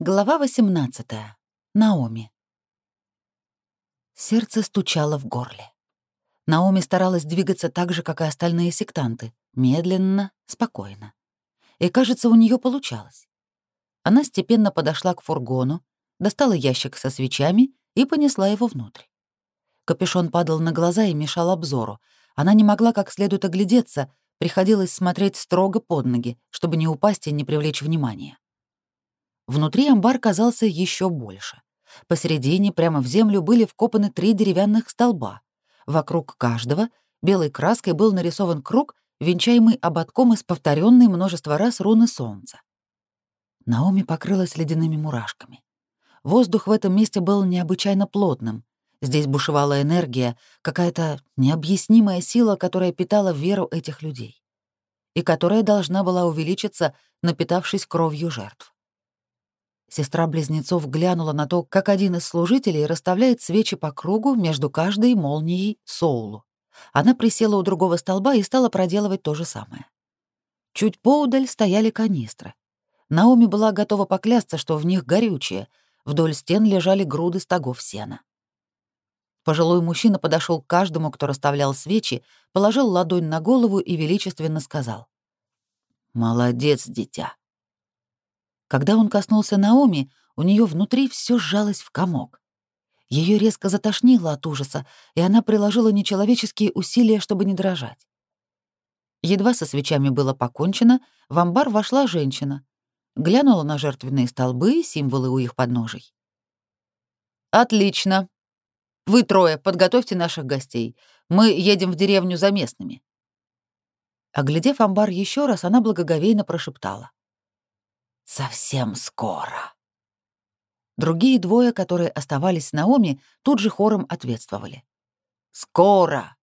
Глава 18. Наоми. Сердце стучало в горле. Наоми старалась двигаться так же, как и остальные сектанты, медленно, спокойно. И, кажется, у нее получалось. Она степенно подошла к фургону, достала ящик со свечами и понесла его внутрь. Капюшон падал на глаза и мешал обзору. Она не могла как следует оглядеться, приходилось смотреть строго под ноги, чтобы не упасть и не привлечь внимания. Внутри амбар казался еще больше. Посередине, прямо в землю, были вкопаны три деревянных столба. Вокруг каждого белой краской был нарисован круг, венчаемый ободком из повторенной множество раз руны солнца. Наоми покрылась ледяными мурашками. Воздух в этом месте был необычайно плотным. Здесь бушевала энергия, какая-то необъяснимая сила, которая питала веру этих людей и которая должна была увеличиться, напитавшись кровью жертв. Сестра близнецов глянула на то, как один из служителей расставляет свечи по кругу между каждой молнией Соулу. Она присела у другого столба и стала проделывать то же самое. Чуть поудаль стояли канистры. Наоми была готова поклясться, что в них горючее. Вдоль стен лежали груды стогов сена. Пожилой мужчина подошел к каждому, кто расставлял свечи, положил ладонь на голову и величественно сказал. «Молодец, дитя. Когда он коснулся Наоми, у нее внутри все сжалось в комок. Ее резко затошнило от ужаса, и она приложила нечеловеческие усилия, чтобы не дрожать. Едва со свечами было покончено, в амбар вошла женщина. Глянула на жертвенные столбы, символы у их подножий. «Отлично. Вы трое, подготовьте наших гостей. Мы едем в деревню за местными». Оглядев амбар еще раз, она благоговейно прошептала. Совсем скоро. Другие двое, которые оставались с Наоми, тут же хором ответствовали. «Скоро!»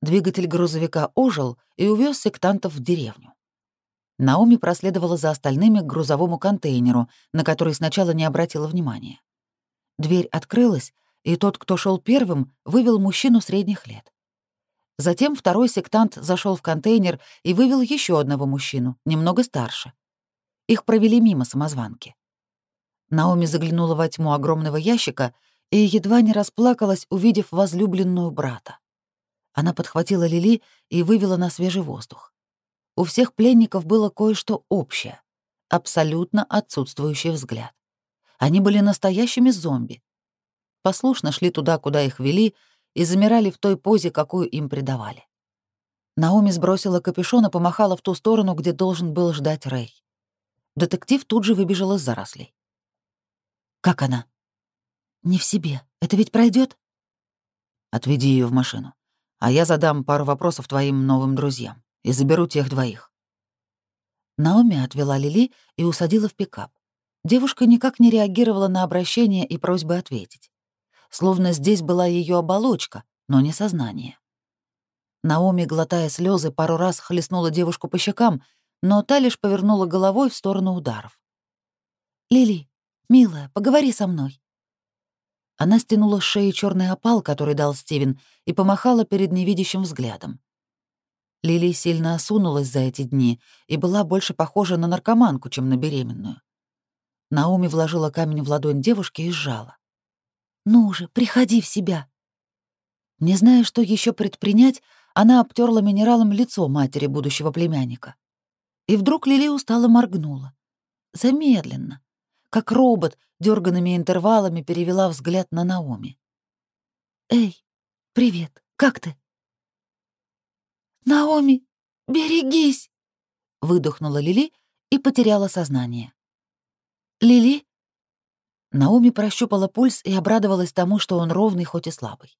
Двигатель грузовика ожил и увез сектантов в деревню. Наоми проследовала за остальными к грузовому контейнеру, на который сначала не обратила внимания. Дверь открылась, и тот, кто шел первым, вывел мужчину средних лет. Затем второй сектант зашел в контейнер и вывел еще одного мужчину, немного старше. Их провели мимо самозванки. Наоми заглянула во тьму огромного ящика и едва не расплакалась, увидев возлюбленную брата. Она подхватила Лили и вывела на свежий воздух. У всех пленников было кое-что общее — абсолютно отсутствующий взгляд. Они были настоящими зомби. Послушно шли туда, куда их вели, и замирали в той позе, какую им придавали. Наоми сбросила капюшон и помахала в ту сторону, где должен был ждать Рэй. Детектив тут же выбежал из зарослей. «Как она?» «Не в себе. Это ведь пройдет? «Отведи ее в машину. А я задам пару вопросов твоим новым друзьям и заберу тех двоих». Наоми отвела Лили и усадила в пикап. Девушка никак не реагировала на обращение и просьбы ответить. Словно здесь была ее оболочка, но не сознание. Наоми, глотая слезы, пару раз хлестнула девушку по щекам но та лишь повернула головой в сторону ударов. «Лили, милая, поговори со мной». Она стянула с шеи черный опал, который дал Стивен, и помахала перед невидящим взглядом. Лили сильно осунулась за эти дни и была больше похожа на наркоманку, чем на беременную. Науми вложила камень в ладонь девушки и сжала. «Ну же, приходи в себя!» Не зная, что еще предпринять, она обтерла минералом лицо матери будущего племянника. И вдруг Лили устало моргнула. Замедленно, как робот, дерганными интервалами перевела взгляд на Наоми. «Эй, привет, как ты?» «Наоми, берегись!» — выдохнула Лили и потеряла сознание. «Лили?» Наоми прощупала пульс и обрадовалась тому, что он ровный, хоть и слабый.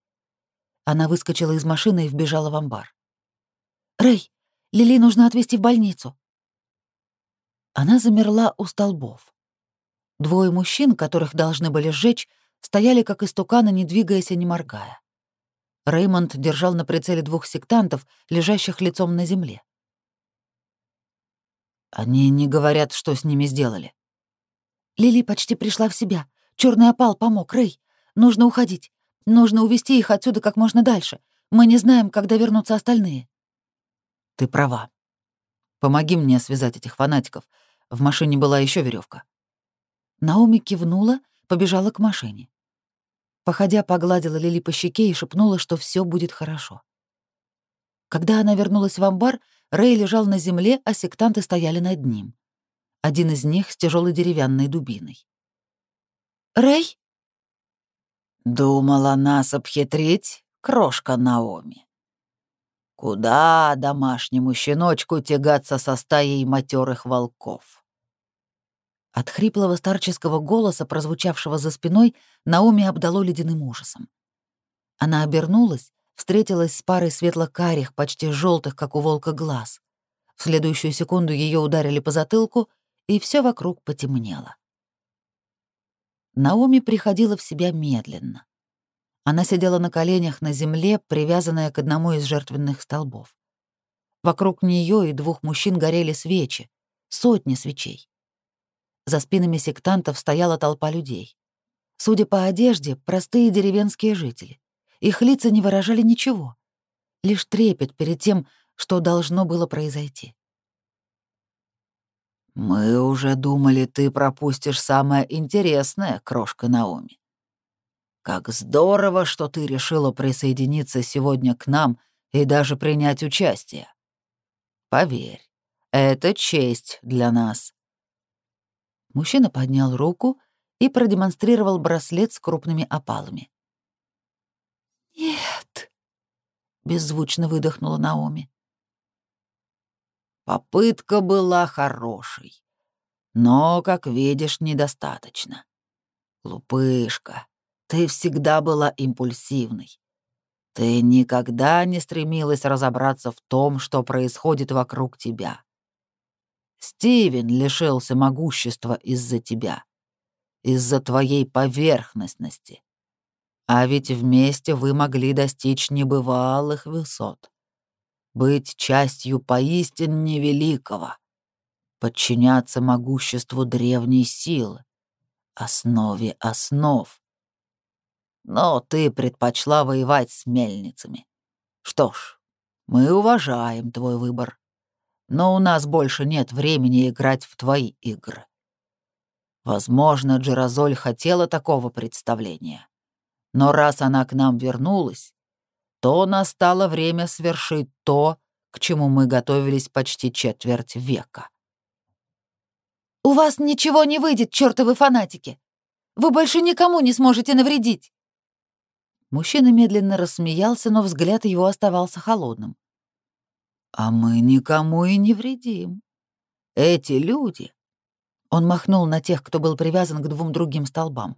Она выскочила из машины и вбежала в амбар. «Рэй, Лили нужно отвезти в больницу. Она замерла у столбов. Двое мужчин, которых должны были сжечь, стояли как истуканы, не двигаясь и не моргая. Реймонд держал на прицеле двух сектантов, лежащих лицом на земле. «Они не говорят, что с ними сделали». Лили почти пришла в себя. Черный опал помог, Рэй. Нужно уходить. Нужно увести их отсюда как можно дальше. Мы не знаем, когда вернутся остальные. Ты права. Помоги мне связать этих фанатиков. В машине была еще веревка. Наоми кивнула, побежала к машине. Походя, погладила Лили по щеке и шепнула, что все будет хорошо. Когда она вернулась в амбар, Рэй лежал на земле, а сектанты стояли над ним. Один из них с тяжелой деревянной дубиной. «Рэй?» «Думала нас обхитрить, крошка Наоми. Куда домашнему щеночку тягаться со стаей матерых волков?» От хриплого старческого голоса, прозвучавшего за спиной, Наоми обдало ледяным ужасом. Она обернулась, встретилась с парой светло-карих, почти желтых, как у волка, глаз. В следующую секунду ее ударили по затылку, и все вокруг потемнело. Наоми приходила в себя медленно. Она сидела на коленях на земле, привязанная к одному из жертвенных столбов. Вокруг нее и двух мужчин горели свечи, сотни свечей. За спинами сектантов стояла толпа людей. Судя по одежде, простые деревенские жители. Их лица не выражали ничего, лишь трепет перед тем, что должно было произойти. «Мы уже думали, ты пропустишь самое интересное, крошка Наоми. Как здорово, что ты решила присоединиться сегодня к нам и даже принять участие. Поверь, это честь для нас. Мужчина поднял руку и продемонстрировал браслет с крупными опалами. «Нет», — беззвучно выдохнула Наоми. Попытка была хорошей, но, как видишь, недостаточно. Лупышка, ты всегда была импульсивной. Ты никогда не стремилась разобраться в том, что происходит вокруг тебя. Стивен лишился могущества из-за тебя, из-за твоей поверхностности. А ведь вместе вы могли достичь небывалых высот. Быть частью поистине великого, подчиняться могуществу древней силы, основе основ. Но ты предпочла воевать с мельницами. Что ж, мы уважаем твой выбор но у нас больше нет времени играть в твои игры. Возможно, Джеразоль хотела такого представления. Но раз она к нам вернулась, то настало время свершить то, к чему мы готовились почти четверть века. «У вас ничего не выйдет, чертовы фанатики! Вы больше никому не сможете навредить!» Мужчина медленно рассмеялся, но взгляд его оставался холодным. А мы никому и не вредим. Эти люди...» Он махнул на тех, кто был привязан к двум другим столбам.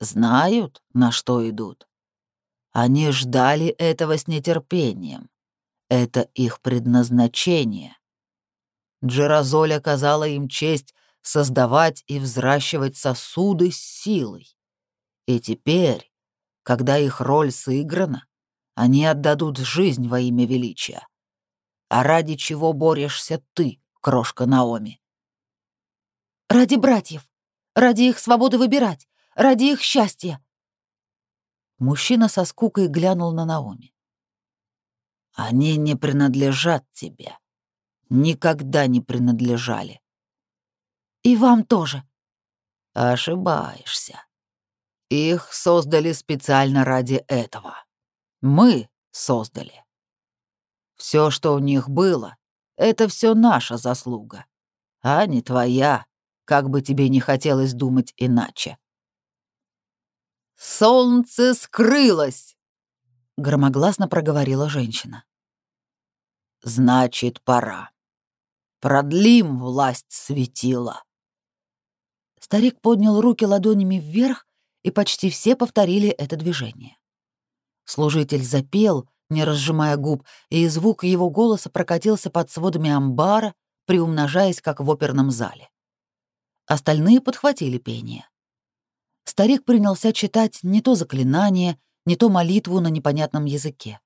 «Знают, на что идут. Они ждали этого с нетерпением. Это их предназначение. Джеразоль оказала им честь создавать и взращивать сосуды с силой. И теперь, когда их роль сыграна, они отдадут жизнь во имя величия. А ради чего борешься ты, крошка Наоми? Ради братьев, ради их свободы выбирать, ради их счастья. Мужчина со скукой глянул на Наоми. Они не принадлежат тебе. Никогда не принадлежали. И вам тоже. Ошибаешься. Их создали специально ради этого. Мы создали. Все, что у них было, это все наша заслуга, а не твоя, как бы тебе не хотелось думать иначе. «Солнце скрылось!» — громогласно проговорила женщина. «Значит, пора. Продлим власть светила». Старик поднял руки ладонями вверх, и почти все повторили это движение. Служитель запел, не разжимая губ, и звук его голоса прокатился под сводами амбара, приумножаясь, как в оперном зале. Остальные подхватили пение. Старик принялся читать не то заклинание, не то молитву на непонятном языке.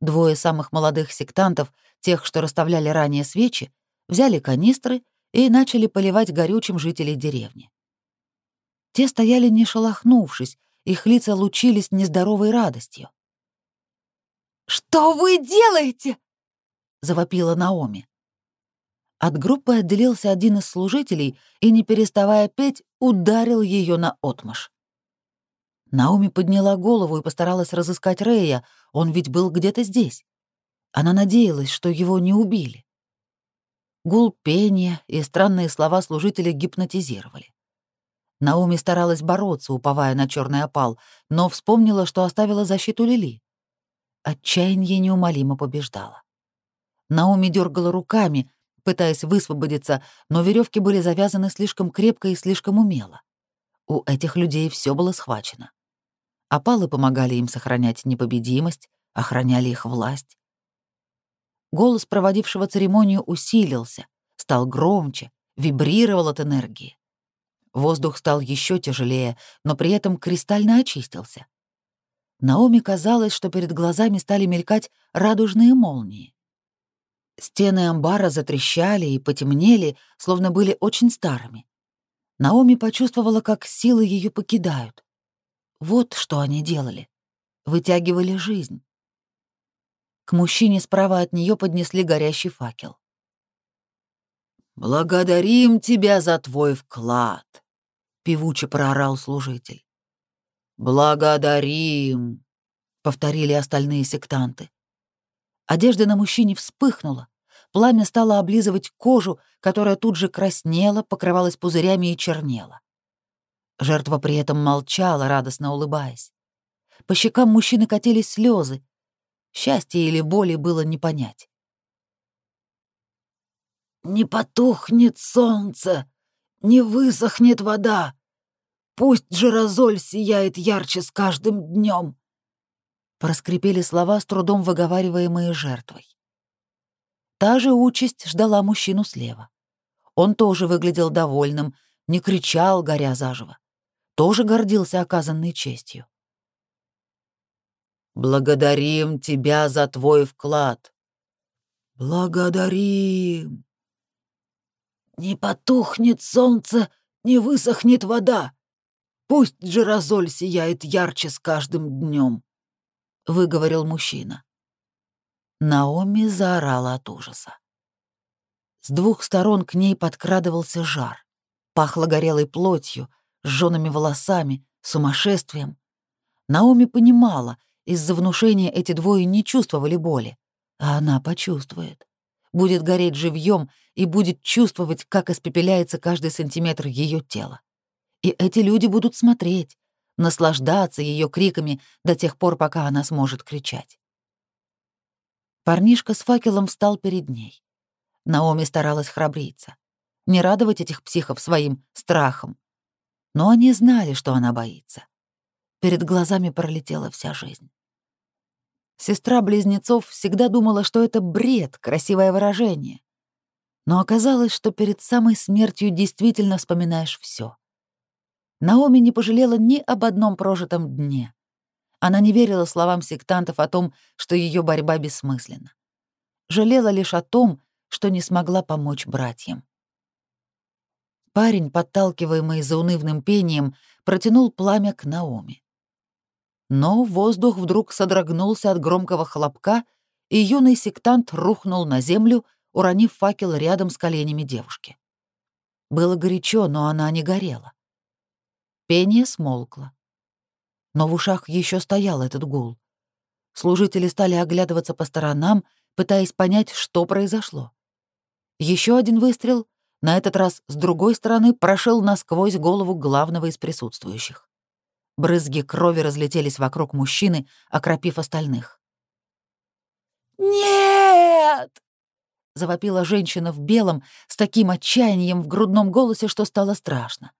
Двое самых молодых сектантов, тех, что расставляли ранее свечи, взяли канистры и начали поливать горючим жителей деревни. Те стояли не шелохнувшись, их лица лучились нездоровой радостью. «Что вы делаете?» — завопила Наоми. От группы отделился один из служителей и, не переставая петь, ударил ее на отмаш. Наоми подняла голову и постаралась разыскать Рэя, он ведь был где-то здесь. Она надеялась, что его не убили. Гул пения и странные слова служителя гипнотизировали. Наоми старалась бороться, уповая на черный опал, но вспомнила, что оставила защиту Лили. Отчаяние неумолимо побеждало. Наоми дергала руками, пытаясь высвободиться, но веревки были завязаны слишком крепко и слишком умело. У этих людей все было схвачено. Опалы помогали им сохранять непобедимость, охраняли их власть. Голос проводившего церемонию усилился, стал громче, вибрировал от энергии. Воздух стал еще тяжелее, но при этом кристально очистился. Наоми казалось, что перед глазами стали мелькать радужные молнии. Стены амбара затрещали и потемнели, словно были очень старыми. Наоми почувствовала, как силы ее покидают. Вот что они делали. Вытягивали жизнь. К мужчине справа от нее поднесли горящий факел. «Благодарим тебя за твой вклад», — певуче проорал служитель. «Благодарим», — повторили остальные сектанты. Одежда на мужчине вспыхнула, пламя стало облизывать кожу, которая тут же краснела, покрывалась пузырями и чернела. Жертва при этом молчала, радостно улыбаясь. По щекам мужчины катились слезы. Счастья или боли было не понять. «Не потухнет солнце, не высохнет вода. Пусть Жирозоль сияет ярче с каждым днем. проскрипели слова, с трудом выговариваемые жертвой. Та же участь ждала мужчину слева. Он тоже выглядел довольным, не кричал, горя заживо тоже гордился оказанной честью. «Благодарим тебя за твой вклад». «Благодарим». «Не потухнет солнце, не высохнет вода. Пусть Джерозоль сияет ярче с каждым днем», — выговорил мужчина. Наоми заорала от ужаса. С двух сторон к ней подкрадывался жар. Пахло горелой плотью, сжёными волосами, сумасшествием. Наоми понимала, из-за внушения эти двое не чувствовали боли, а она почувствует. Будет гореть живьем и будет чувствовать, как испепеляется каждый сантиметр ее тела. И эти люди будут смотреть, наслаждаться ее криками до тех пор, пока она сможет кричать. Парнишка с факелом встал перед ней. Наоми старалась храбриться, не радовать этих психов своим страхом, но они знали, что она боится. Перед глазами пролетела вся жизнь. Сестра близнецов всегда думала, что это бред, красивое выражение. Но оказалось, что перед самой смертью действительно вспоминаешь все. Наоми не пожалела ни об одном прожитом дне. Она не верила словам сектантов о том, что ее борьба бессмысленна. Жалела лишь о том, что не смогла помочь братьям. Парень, подталкиваемый заунывным пением, протянул пламя к Наоми. Но воздух вдруг содрогнулся от громкого хлопка, и юный сектант рухнул на землю, уронив факел рядом с коленями девушки. Было горячо, но она не горела. Пение смолкло. Но в ушах еще стоял этот гул. Служители стали оглядываться по сторонам, пытаясь понять, что произошло. Еще один выстрел, на этот раз с другой стороны прошел насквозь голову главного из присутствующих. Брызги крови разлетелись вокруг мужчины, окропив остальных. «Нет!» — завопила женщина в белом с таким отчаянием в грудном голосе, что стало страшно.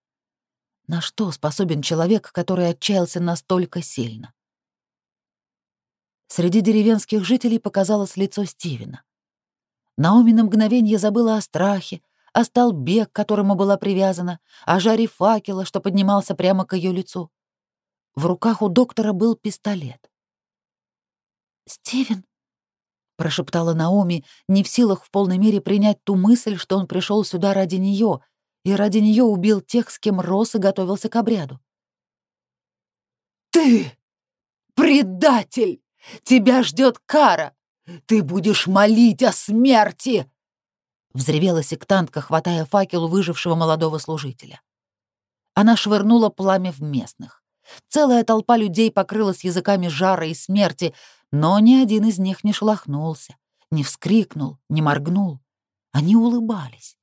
На что способен человек, который отчаялся настолько сильно? Среди деревенских жителей показалось лицо Стивена. Наоми на мгновение забыла о страхе, о столбе, к которому была привязана, о жаре факела, что поднимался прямо к ее лицу. В руках у доктора был пистолет. «Стивен?» — прошептала Наоми, не в силах в полной мере принять ту мысль, что он пришел сюда ради нее и ради нее убил тех, с кем рос и готовился к обряду. «Ты предатель! Тебя ждет кара! Ты будешь молить о смерти!» — взревела сектантка, хватая факел выжившего молодого служителя. Она швырнула пламя в местных. Целая толпа людей покрылась языками жара и смерти, но ни один из них не шелохнулся, не вскрикнул, не моргнул. Они улыбались.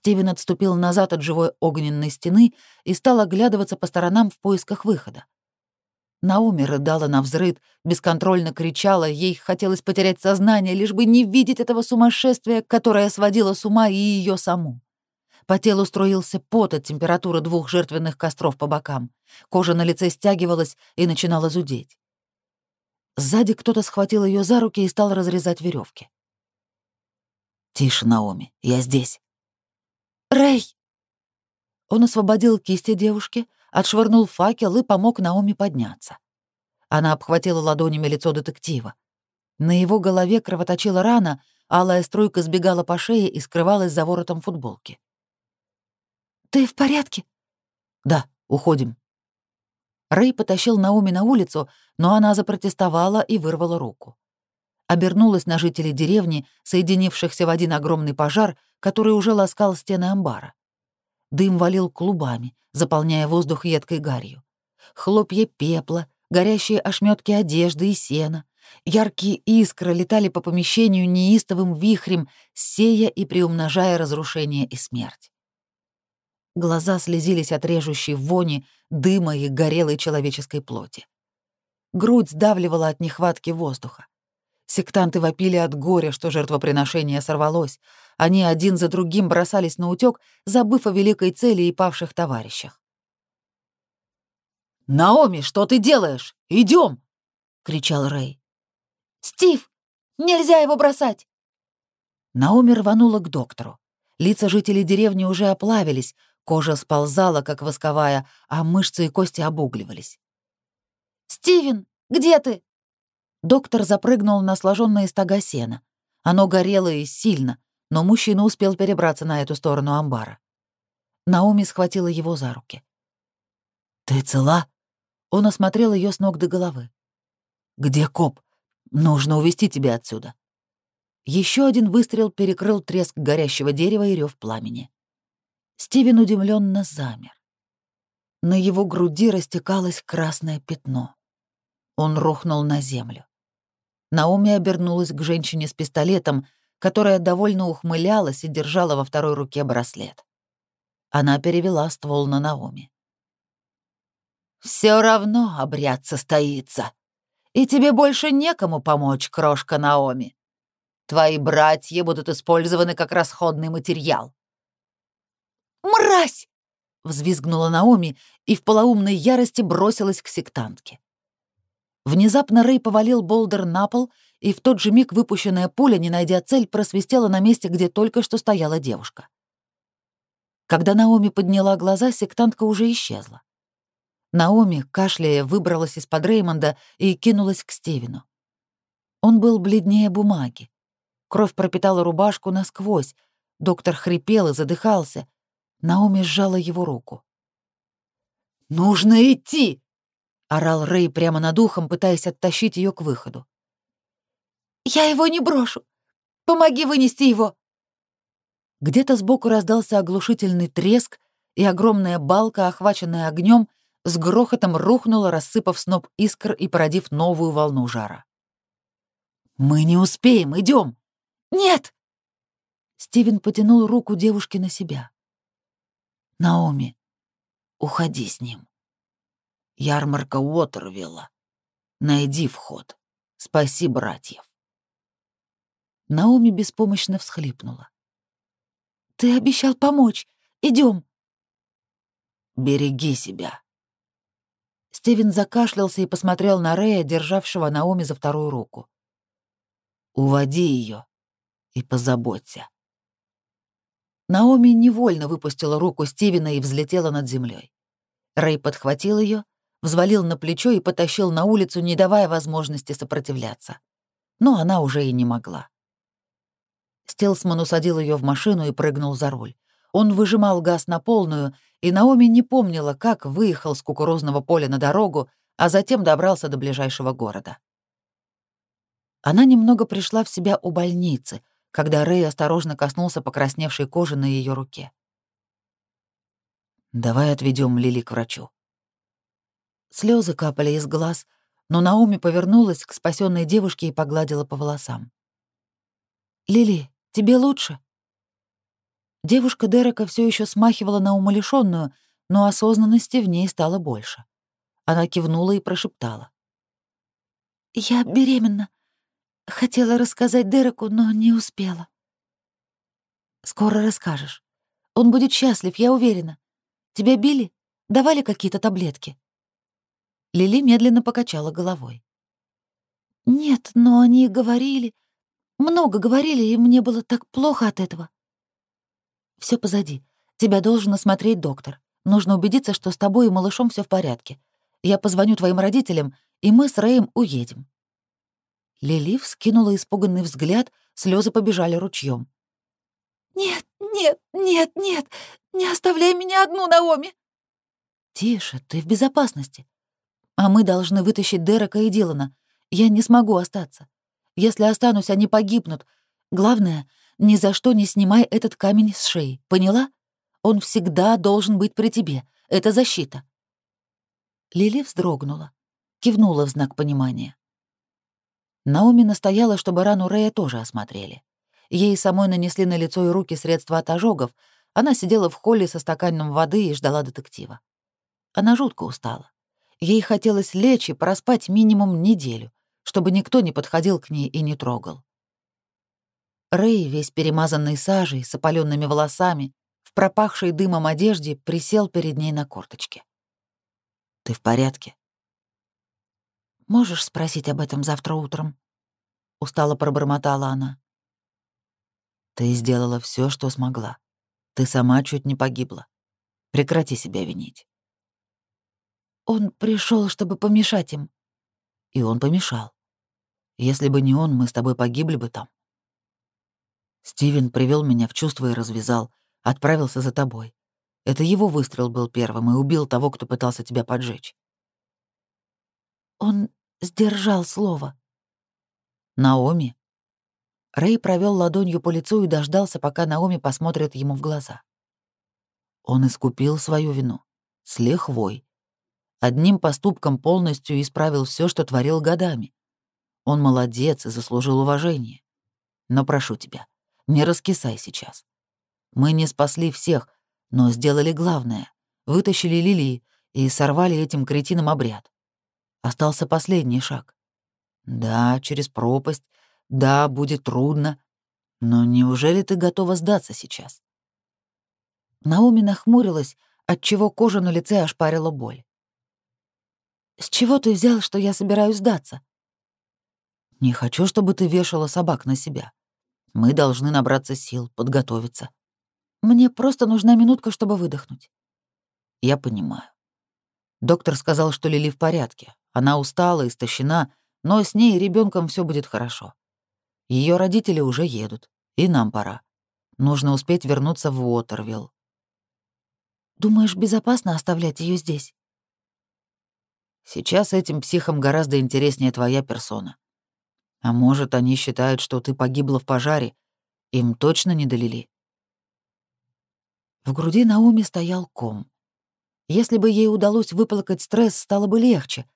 Стивен отступил назад от живой огненной стены и стал оглядываться по сторонам в поисках выхода. Наоми рыдала на взрыд, бесконтрольно кричала, ей хотелось потерять сознание, лишь бы не видеть этого сумасшествия, которое сводило с ума и ее саму. По телу струился пот от температуры двух жертвенных костров по бокам. Кожа на лице стягивалась и начинала зудеть. Сзади кто-то схватил ее за руки и стал разрезать веревки. «Тише, Наоми, я здесь». «Рэй!» Он освободил кисти девушки, отшвырнул факел и помог Наоми подняться. Она обхватила ладонями лицо детектива. На его голове кровоточила рана, алая струйка сбегала по шее и скрывалась за воротом футболки. «Ты в порядке?» «Да, уходим». Рэй потащил Наоми на улицу, но она запротестовала и вырвала руку. Обернулась на жителей деревни, соединившихся в один огромный пожар, который уже ласкал стены амбара. Дым валил клубами, заполняя воздух едкой гарью. Хлопья пепла, горящие ошметки одежды и сена, яркие искры летали по помещению неистовым вихрем, сея и приумножая разрушение и смерть. Глаза слезились от режущей вони, дыма и горелой человеческой плоти. Грудь сдавливала от нехватки воздуха. Сектанты вопили от горя, что жертвоприношение сорвалось. Они один за другим бросались на утёк, забыв о великой цели и павших товарищах. «Наоми, что ты делаешь? Идём!» — кричал Рэй. «Стив, нельзя его бросать!» Наоми рванула к доктору. Лица жителей деревни уже оплавились, кожа сползала, как восковая, а мышцы и кости обугливались. «Стивен, где ты?» Доктор запрыгнул на сложенное стога сена. Оно горело и сильно, но мужчина успел перебраться на эту сторону амбара. Наоми схватила его за руки. «Ты цела?» Он осмотрел ее с ног до головы. «Где коп? Нужно увести тебя отсюда». Еще один выстрел перекрыл треск горящего дерева и рев пламени. Стивен удивленно замер. На его груди растекалось красное пятно. Он рухнул на землю. Наоми обернулась к женщине с пистолетом, которая довольно ухмылялась и держала во второй руке браслет. Она перевела ствол на Наоми. Все равно обряд состоится, и тебе больше некому помочь, крошка Наоми. Твои братья будут использованы как расходный материал». «Мразь!» — взвизгнула Наоми и в полоумной ярости бросилась к сектантке. Внезапно Рэй повалил болдер на пол, и в тот же миг выпущенная пуля, не найдя цель, просвистела на месте, где только что стояла девушка. Когда Наоми подняла глаза, сектантка уже исчезла. Наоми, кашляя, выбралась из-под Реймонда и кинулась к Стивену. Он был бледнее бумаги. Кровь пропитала рубашку насквозь. Доктор хрипел и задыхался. Наоми сжала его руку. «Нужно идти!» Орал Рэй прямо над ухом, пытаясь оттащить ее к выходу. «Я его не брошу! Помоги вынести его!» Где-то сбоку раздался оглушительный треск, и огромная балка, охваченная огнем, с грохотом рухнула, рассыпав сноп искр и породив новую волну жара. «Мы не успеем, идем. «Нет!» Стивен потянул руку девушки на себя. «Наоми, уходи с ним». Ярмарка Уотервилла. Найди вход. Спаси братьев. Наоми беспомощно всхлипнула. «Ты обещал помочь. Идем. «Береги себя». Стивен закашлялся и посмотрел на Рея, державшего Наоми за вторую руку. «Уводи ее и позаботься». Наоми невольно выпустила руку Стивена и взлетела над землей. Рэй подхватил ее, взвалил на плечо и потащил на улицу, не давая возможности сопротивляться. Но она уже и не могла. Стелсман усадил ее в машину и прыгнул за руль. Он выжимал газ на полную, и Наоми не помнила, как выехал с кукурузного поля на дорогу, а затем добрался до ближайшего города. Она немного пришла в себя у больницы, когда Рэй осторожно коснулся покрасневшей кожи на ее руке. «Давай отведем Лили к врачу». Слезы капали из глаз, но Наоми повернулась к спасенной девушке и погладила по волосам. «Лили, тебе лучше?» Девушка Дерека все еще смахивала на умалишенную, но осознанности в ней стало больше. Она кивнула и прошептала. «Я беременна. Хотела рассказать Дереку, но не успела». «Скоро расскажешь. Он будет счастлив, я уверена. Тебя били? Давали какие-то таблетки?» Лили медленно покачала головой. «Нет, но они говорили. Много говорили, и мне было так плохо от этого». Все позади. Тебя должен осмотреть доктор. Нужно убедиться, что с тобой и малышом все в порядке. Я позвоню твоим родителям, и мы с Рэем уедем». Лили вскинула испуганный взгляд, слезы побежали ручьем. «Нет, нет, нет, нет, не оставляй меня одну, Наоми!» «Тише, ты в безопасности. А мы должны вытащить Дерека и Дилана. Я не смогу остаться. Если останусь, они погибнут. Главное, ни за что не снимай этот камень с шеи, поняла? Он всегда должен быть при тебе. Это защита». Лили вздрогнула, кивнула в знак понимания. Наоми настояла, чтобы рану Рэя тоже осмотрели. Ей самой нанесли на лицо и руки средства от ожогов. Она сидела в холле со стаканом воды и ждала детектива. Она жутко устала. Ей хотелось лечь и проспать минимум неделю, чтобы никто не подходил к ней и не трогал. Рэй, весь перемазанный сажей, с опаленными волосами, в пропахшей дымом одежде, присел перед ней на корточке. «Ты в порядке?» «Можешь спросить об этом завтра утром?» — устало пробормотала она. «Ты сделала все, что смогла. Ты сама чуть не погибла. Прекрати себя винить». Он пришел, чтобы помешать им. И он помешал. Если бы не он, мы с тобой погибли бы там. Стивен привел меня в чувство и развязал, отправился за тобой. Это его выстрел был первым и убил того, кто пытался тебя поджечь. Он сдержал слово. Наоми. Рэй провел ладонью по лицу и дождался, пока Наоми посмотрит ему в глаза. Он искупил свою вину. С лихвой. Одним поступком полностью исправил все, что творил годами. Он молодец и заслужил уважение. Но прошу тебя, не раскисай сейчас. Мы не спасли всех, но сделали главное. Вытащили Лили и сорвали этим кретином обряд. Остался последний шаг. Да, через пропасть. Да, будет трудно. Но неужели ты готова сдаться сейчас? Наоми нахмурилась, отчего кожа на лице ошпарила боль. «С чего ты взял, что я собираюсь сдаться?» «Не хочу, чтобы ты вешала собак на себя. Мы должны набраться сил, подготовиться. Мне просто нужна минутка, чтобы выдохнуть. Я понимаю. Доктор сказал, что Лили в порядке. Она устала, истощена, но с ней и ребенком все будет хорошо. Ее родители уже едут, и нам пора. Нужно успеть вернуться в Уотервилл. Думаешь, безопасно оставлять ее здесь? Сейчас этим психам гораздо интереснее твоя персона. А может, они считают, что ты погибла в пожаре. Им точно не долили. В груди Наоми стоял ком. Если бы ей удалось выплакать стресс, стало бы легче,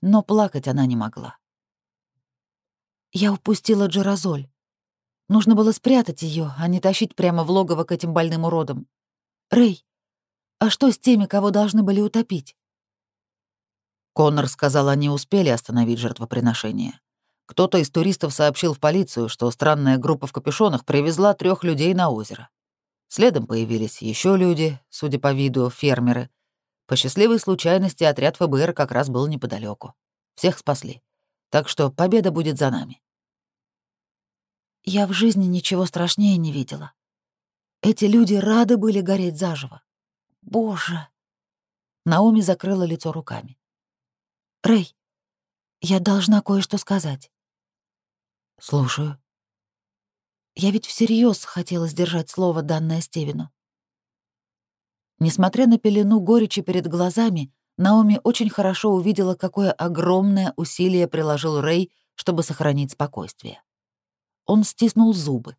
но плакать она не могла. Я упустила Джеразоль. Нужно было спрятать ее, а не тащить прямо в логово к этим больным уродам. Рэй, а что с теми, кого должны были утопить? Коннор сказал, они успели остановить жертвоприношение. Кто-то из туристов сообщил в полицию, что странная группа в капюшонах привезла трех людей на озеро. Следом появились еще люди, судя по виду, фермеры. По счастливой случайности отряд ФБР как раз был неподалеку. Всех спасли. Так что победа будет за нами. Я в жизни ничего страшнее не видела. Эти люди рады были гореть заживо. Боже! Наоми закрыла лицо руками. Рэй, я должна кое-что сказать. «Слушаю». Я ведь всерьез хотела сдержать слово, данное Стивену. Несмотря на пелену горечи перед глазами, Наоми очень хорошо увидела, какое огромное усилие приложил Рэй, чтобы сохранить спокойствие. Он стиснул зубы,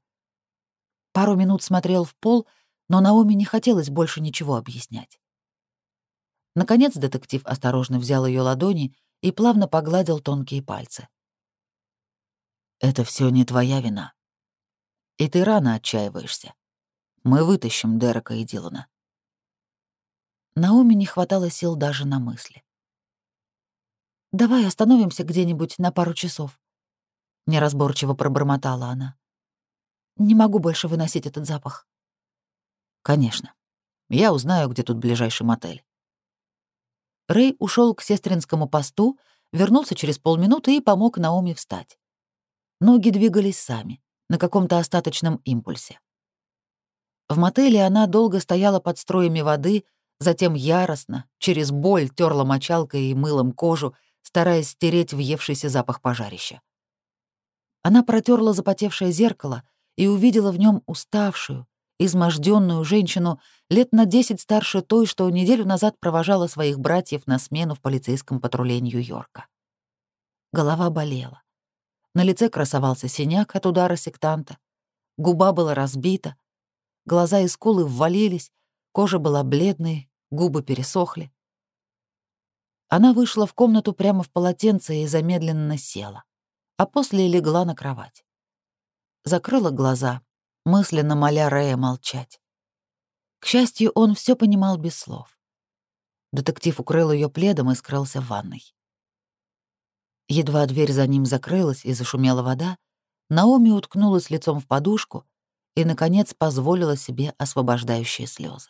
Пару минут смотрел в пол, но Наоми не хотелось больше ничего объяснять. Наконец детектив осторожно взял ее ладони и плавно погладил тонкие пальцы. «Это все не твоя вина. И ты рано отчаиваешься. Мы вытащим Дерека и Дилана». Наоми не хватало сил даже на мысли. «Давай остановимся где-нибудь на пару часов», — неразборчиво пробормотала она. «Не могу больше выносить этот запах». «Конечно. Я узнаю, где тут ближайший мотель». Рэй ушел к сестринскому посту, вернулся через полминуты и помог Наоми встать. Ноги двигались сами, на каком-то остаточном импульсе. В мотеле она долго стояла под строями воды, затем яростно, через боль терла мочалкой и мылом кожу, стараясь стереть въевшийся запах пожарища. Она протерла запотевшее зеркало и увидела в нем уставшую, изможденную женщину лет на десять старше той, что неделю назад провожала своих братьев на смену в полицейском патруле Нью-Йорка. Голова болела. На лице красовался синяк от удара сектанта, губа была разбита, глаза и скулы ввалились, кожа была бледной, губы пересохли. Она вышла в комнату прямо в полотенце и замедленно села, а после легла на кровать. Закрыла глаза, мысленно моля Рэя молчать. К счастью, он все понимал без слов. Детектив укрыл ее пледом и скрылся в ванной. Едва дверь за ним закрылась и зашумела вода, Наоми уткнулась лицом в подушку и, наконец, позволила себе освобождающие слезы.